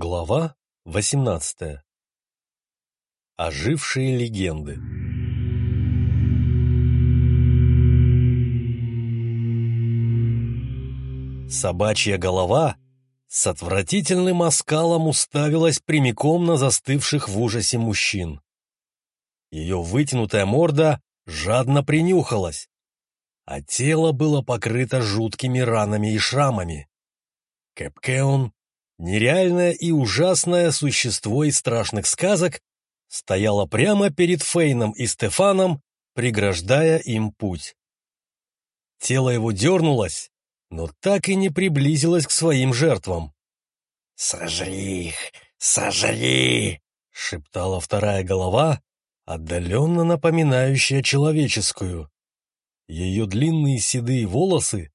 Глава 18. Ожившие легенды. Собачья голова с отвратительным оскалом уставилась прямиком на застывших в ужасе мужчин. Ее вытянутая морда жадно принюхалась, а тело было покрыто жуткими ранами и шрамами. Кэпкеон Нереальное и ужасное существо из страшных сказок стояло прямо перед Фейном и Стефаном, преграждая им путь. Тело его дернулось, но так и не приблизилось к своим жертвам. «Сожри их! Сожри!» — шептала вторая голова, отдаленно напоминающая человеческую. Ее длинные седые волосы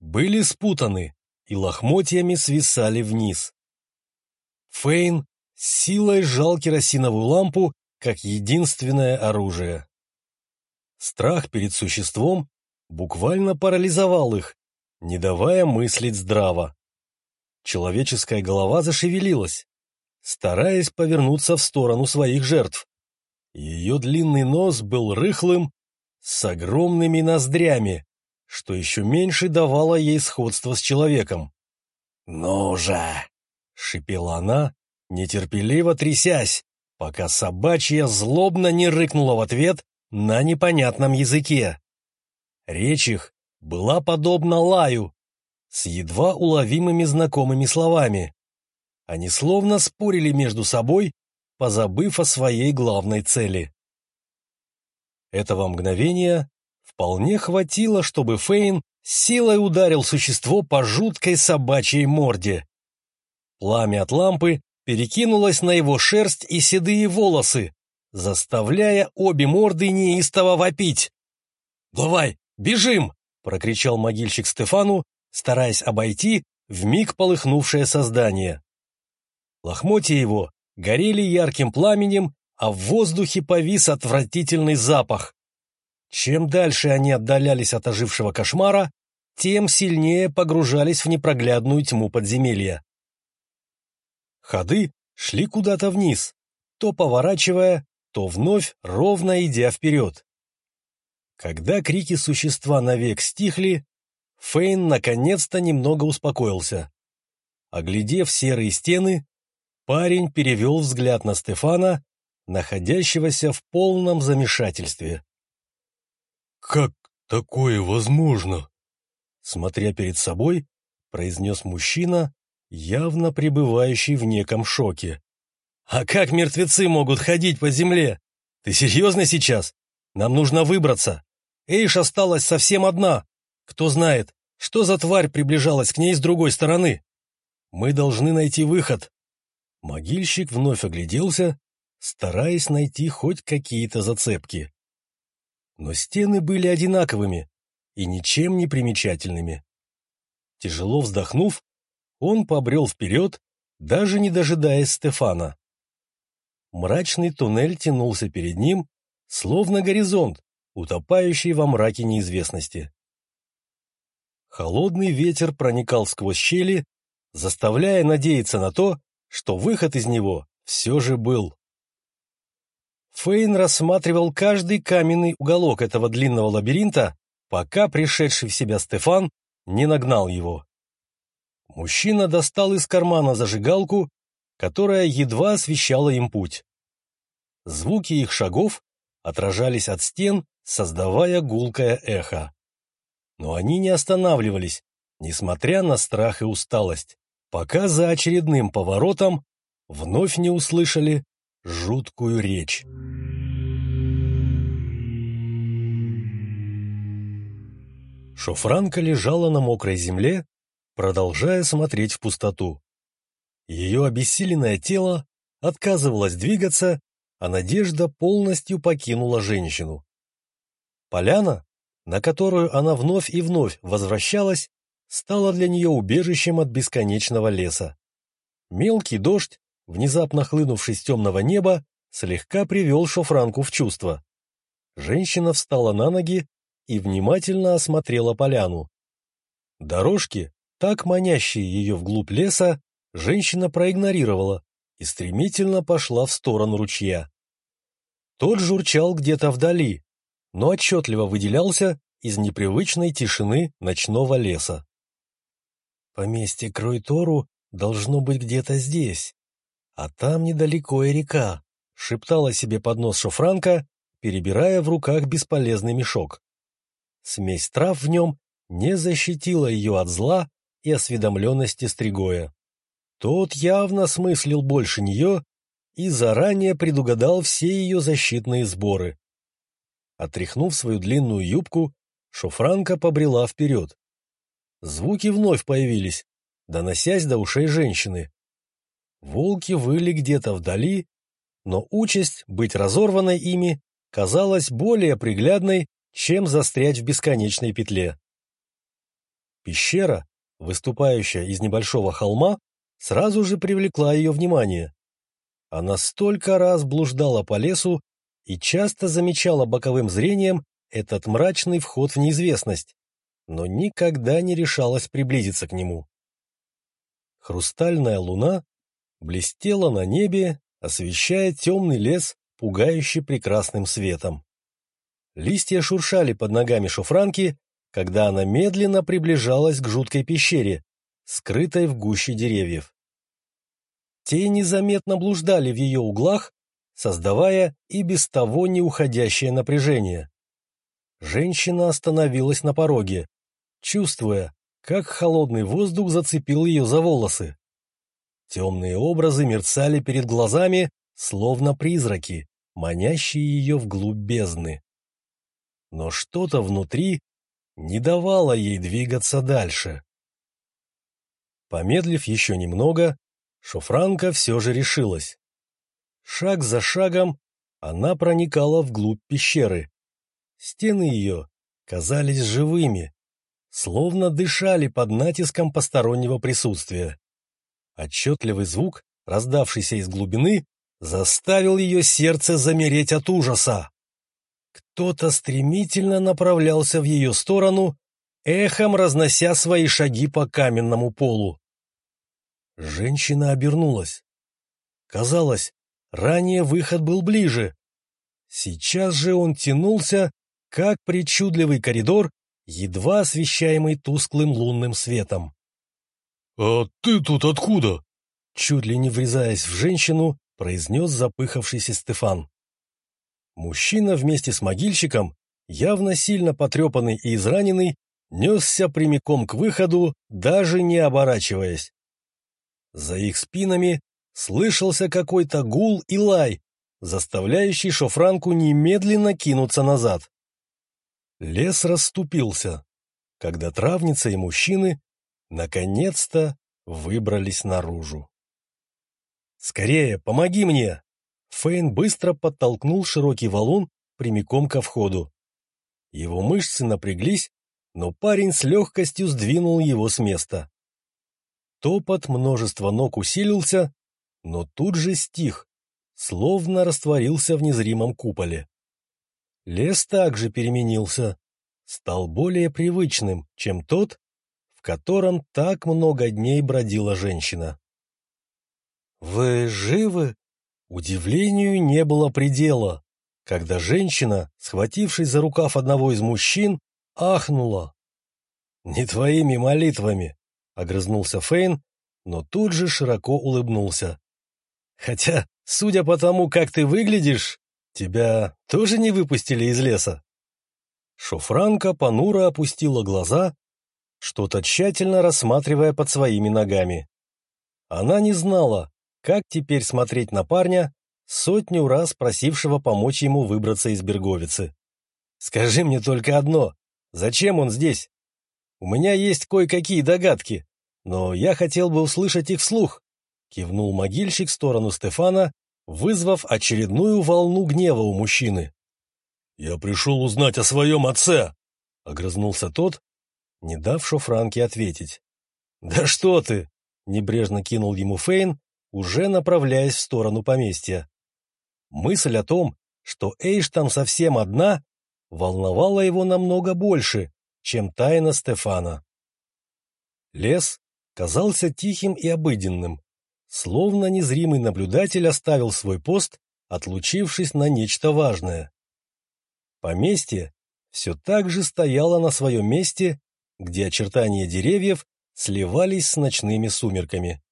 были спутаны, и лохмотьями свисали вниз. Фейн силой сжал керосиновую лампу как единственное оружие. Страх перед существом буквально парализовал их, не давая мыслить здраво. Человеческая голова зашевелилась, стараясь повернуться в сторону своих жертв. Ее длинный нос был рыхлым, с огромными ноздрями, что еще меньше давало ей сходство с человеком. «Ну же!» — шипела она, нетерпеливо трясясь, пока собачья злобно не рыкнула в ответ на непонятном языке. Речь их была подобна лаю, с едва уловимыми знакомыми словами. Они словно спорили между собой, позабыв о своей главной цели. Этого мгновения Вполне хватило, чтобы Фейн силой ударил существо по жуткой собачьей морде. Пламя от лампы перекинулось на его шерсть и седые волосы, заставляя обе морды неистово вопить. «Давай, бежим!» — прокричал могильщик Стефану, стараясь обойти вмиг полыхнувшее создание. Лохмотья его горели ярким пламенем, а в воздухе повис отвратительный запах. Чем дальше они отдалялись от ожившего кошмара, тем сильнее погружались в непроглядную тьму подземелья. Ходы шли куда-то вниз, то поворачивая, то вновь ровно идя вперед. Когда крики существа навек стихли, Фейн наконец-то немного успокоился. Оглядев серые стены, парень перевел взгляд на Стефана, находящегося в полном замешательстве. «Как такое возможно?» Смотря перед собой, произнес мужчина, явно пребывающий в неком шоке. «А как мертвецы могут ходить по земле? Ты серьезно сейчас? Нам нужно выбраться. Эйш осталась совсем одна. Кто знает, что за тварь приближалась к ней с другой стороны? Мы должны найти выход». Могильщик вновь огляделся, стараясь найти хоть какие-то зацепки но стены были одинаковыми и ничем не примечательными. Тяжело вздохнув, он побрел вперед, даже не дожидаясь Стефана. Мрачный туннель тянулся перед ним, словно горизонт, утопающий во мраке неизвестности. Холодный ветер проникал сквозь щели, заставляя надеяться на то, что выход из него все же был. Фейн рассматривал каждый каменный уголок этого длинного лабиринта, пока пришедший в себя Стефан не нагнал его. Мужчина достал из кармана зажигалку, которая едва освещала им путь. Звуки их шагов отражались от стен, создавая гулкое эхо. Но они не останавливались, несмотря на страх и усталость, пока за очередным поворотом вновь не услышали жуткую речь. Шофранка лежала на мокрой земле, продолжая смотреть в пустоту. Ее обессиленное тело отказывалось двигаться, а надежда полностью покинула женщину. Поляна, на которую она вновь и вновь возвращалась, стала для нее убежищем от бесконечного леса. Мелкий дождь внезапно хлынувший с темного неба, слегка привел Шофранку в чувство. Женщина встала на ноги и внимательно осмотрела поляну. Дорожки, так манящие ее вглубь леса, женщина проигнорировала и стремительно пошла в сторону ручья. Тот журчал где-то вдали, но отчетливо выделялся из непривычной тишины ночного леса. Поместье Кройтору должно быть где-то здесь, а там недалеко и река, шептала себе под нос Шофранка, перебирая в руках бесполезный мешок. Смесь трав в нем не защитила ее от зла и осведомленности Стригоя. Тот явно смыслил больше нее и заранее предугадал все ее защитные сборы. Отряхнув свою длинную юбку, Шофранка побрела вперед. Звуки вновь появились, доносясь до ушей женщины. Волки выли где-то вдали, но участь быть разорванной ими казалась более приглядной, чем застрять в бесконечной петле. Пещера, выступающая из небольшого холма, сразу же привлекла ее внимание. Она столько раз блуждала по лесу и часто замечала боковым зрением этот мрачный вход в неизвестность, но никогда не решалась приблизиться к нему. Хрустальная луна блестела на небе, освещая темный лес пугающе прекрасным светом. Листья шуршали под ногами шуфранки, когда она медленно приближалась к жуткой пещере, скрытой в гуще деревьев. Тени заметно блуждали в ее углах, создавая и без того неуходящее напряжение. Женщина остановилась на пороге, чувствуя, как холодный воздух зацепил ее за волосы. Темные образы мерцали перед глазами, словно призраки, манящие ее вглубь бездны. Но что-то внутри не давало ей двигаться дальше. Помедлив еще немного, Шофранка все же решилась. Шаг за шагом она проникала вглубь пещеры. Стены ее казались живыми, словно дышали под натиском постороннего присутствия. Отчетливый звук, раздавшийся из глубины, заставил ее сердце замереть от ужаса. Кто-то стремительно направлялся в ее сторону, эхом разнося свои шаги по каменному полу. Женщина обернулась. Казалось, ранее выход был ближе. Сейчас же он тянулся, как причудливый коридор, едва освещаемый тусклым лунным светом. «А ты тут откуда?» Чуть ли не врезаясь в женщину, произнес запыхавшийся Стефан. Мужчина вместе с могильщиком, явно сильно потрепанный и израненный, несся прямиком к выходу, даже не оборачиваясь. За их спинами слышался какой-то гул и лай, заставляющий шофранку немедленно кинуться назад. Лес расступился, когда травница и мужчины наконец-то выбрались наружу. «Скорее, помоги мне!» Фейн быстро подтолкнул широкий валун прямиком ко входу. Его мышцы напряглись, но парень с легкостью сдвинул его с места. Топот множества ног усилился, но тут же стих, словно растворился в незримом куполе. Лес также переменился, стал более привычным, чем тот, котором так много дней бродила женщина. «Вы живы?» Удивлению не было предела, когда женщина, схватившись за рукав одного из мужчин, ахнула. «Не твоими молитвами!» Огрызнулся Фейн, но тут же широко улыбнулся. «Хотя, судя по тому, как ты выглядишь, тебя тоже не выпустили из леса?» Шофранка понуро опустила глаза, что-то тщательно рассматривая под своими ногами. Она не знала, как теперь смотреть на парня, сотню раз просившего помочь ему выбраться из Берговицы. «Скажи мне только одно, зачем он здесь?» У меня есть кое-какие догадки, но я хотел бы услышать их вслух», — кивнул могильщик в сторону Стефана, вызвав очередную волну гнева у мужчины. «Я пришел узнать о своем отце», — огрызнулся тот, не дав Шофранке ответить. «Да что ты!» — небрежно кинул ему Фейн, уже направляясь в сторону поместья. Мысль о том, что Эйш там совсем одна, волновала его намного больше, чем тайна Стефана. Лес казался тихим и обыденным, словно незримый наблюдатель оставил свой пост, отлучившись на нечто важное. Поместье все так же стояло на своем месте, где очертания деревьев сливались с ночными сумерками.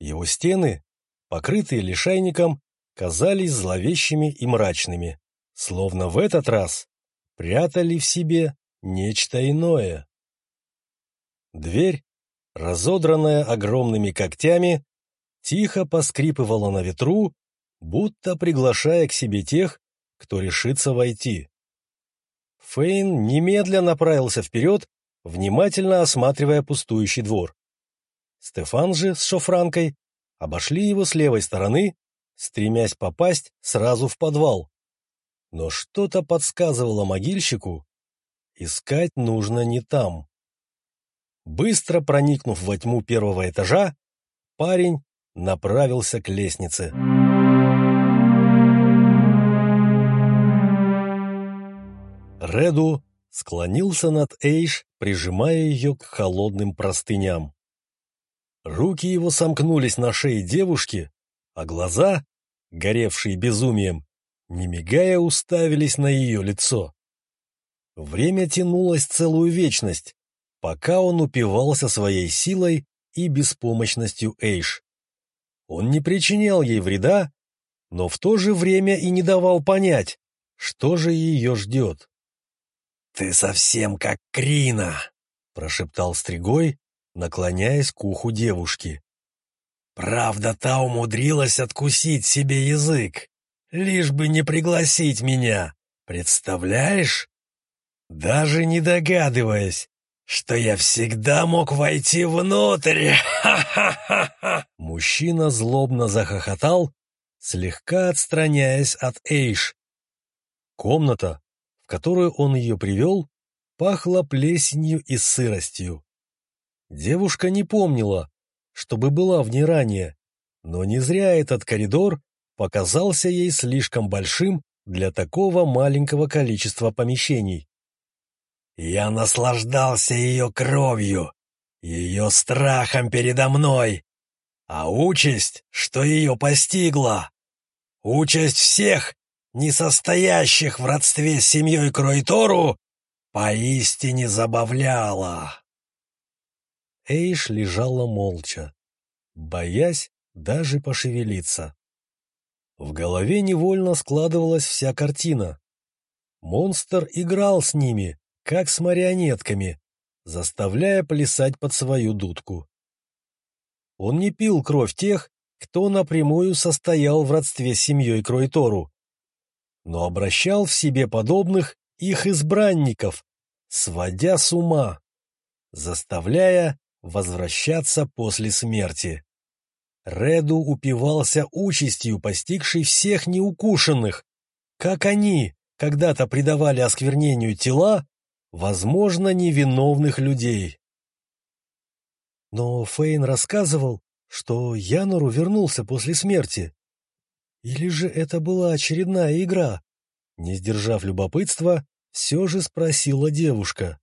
Его стены, покрытые лишайником, казались зловещими и мрачными, словно в этот раз прятали в себе нечто иное. Дверь, разодранная огромными когтями, тихо поскрипывала на ветру, будто приглашая к себе тех, кто решится войти. Фейн немедленно направился вперед, внимательно осматривая пустующий двор. Стефан же с шофранкой обошли его с левой стороны, стремясь попасть сразу в подвал. Но что-то подсказывало могильщику, искать нужно не там. Быстро проникнув во тьму первого этажа, парень направился к лестнице. Реду склонился над Эйш, прижимая ее к холодным простыням. Руки его сомкнулись на шее девушки, а глаза, горевшие безумием, не мигая уставились на ее лицо. Время тянулось целую вечность, пока он упивался своей силой и беспомощностью Эйш. Он не причинял ей вреда, но в то же время и не давал понять, что же ее ждет. «Ты совсем как Крина!» — прошептал Стригой, наклоняясь к уху девушки. «Правда, та умудрилась откусить себе язык, лишь бы не пригласить меня, представляешь? Даже не догадываясь, что я всегда мог войти внутрь. Ха-ха-ха-ха!» Мужчина злобно захохотал, слегка отстраняясь от Эйш. Комната, в которую он ее привел, пахла плесенью и сыростью. Девушка не помнила, чтобы была в ней ранее, но не зря этот коридор показался ей слишком большим для такого маленького количества помещений. Я наслаждался ее кровью, ее страхом передо мной. А участь, что ее постигла? Участь всех, не состоящих в родстве с семьей Кройтору, поистине забавляла. Эйш лежала молча, боясь даже пошевелиться. В голове невольно складывалась вся картина. Монстр играл с ними, как с марионетками, заставляя плясать под свою дудку. Он не пил кровь тех, кто напрямую состоял в родстве с семьей Кройтору, но обращал в себе подобных их избранников, сводя с ума, заставляя возвращаться после смерти. Реду упивался участью, постигшей всех неукушенных, как они когда-то предавали осквернению тела, возможно, невиновных людей. Но Фейн рассказывал, что Янору вернулся после смерти. Или же это была очередная игра? Не сдержав любопытства, все же спросила девушка.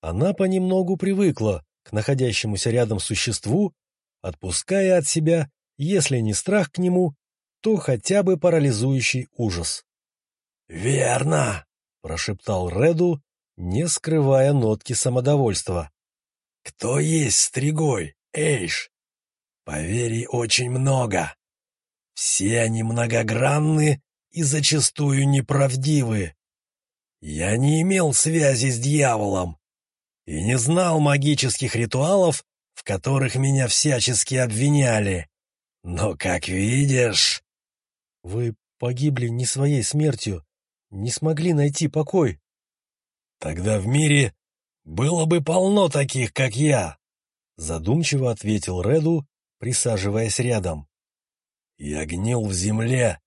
Она понемногу привыкла к находящемуся рядом существу, отпуская от себя, если не страх к нему, то хотя бы парализующий ужас. «Верно!» — прошептал Реду, не скрывая нотки самодовольства. «Кто есть Стригой, Эйш? Поверь, очень много. Все они многогранны и зачастую неправдивы. Я не имел связи с дьяволом и не знал магических ритуалов, в которых меня всячески обвиняли. Но, как видишь...» «Вы погибли не своей смертью, не смогли найти покой», Тогда в мире было бы полно таких, как я, задумчиво ответил Реду, присаживаясь рядом. Я гнил в земле,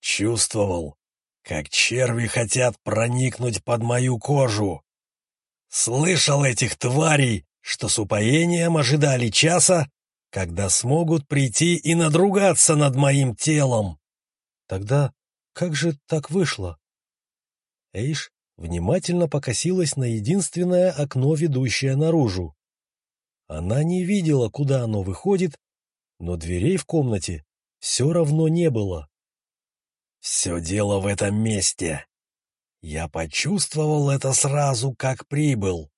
чувствовал, как черви хотят проникнуть под мою кожу. Слышал этих тварей, что с упоением ожидали часа, когда смогут прийти и надругаться над моим телом. Тогда как же так вышло? Эйш внимательно покосилась на единственное окно, ведущее наружу. Она не видела, куда оно выходит, но дверей в комнате все равно не было. «Все дело в этом месте. Я почувствовал это сразу, как прибыл.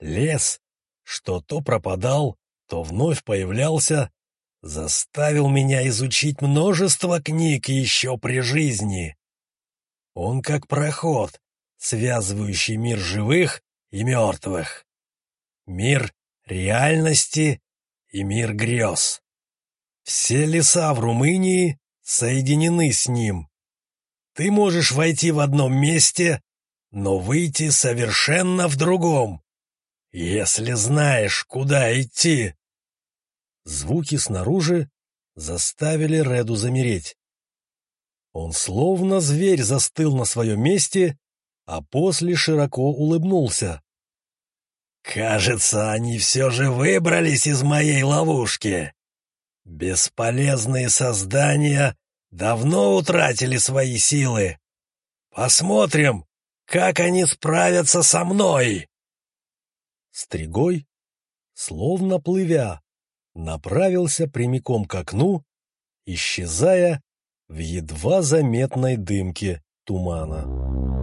Лес, что то пропадал, то вновь появлялся, заставил меня изучить множество книг еще при жизни. Он как проход, связывающий мир живых и мертвых. Мир реальности и мир грез. Все леса в Румынии соединены с ним. Ты можешь войти в одном месте, но выйти совершенно в другом, если знаешь, куда идти. Звуки снаружи заставили Реду замереть. Он словно зверь застыл на своем месте, а после широко улыбнулся. «Кажется, они все же выбрались из моей ловушки. Бесполезные создания давно утратили свои силы. Посмотрим, как они справятся со мной!» Стригой, словно плывя, направился прямиком к окну, исчезая в едва заметной дымке тумана.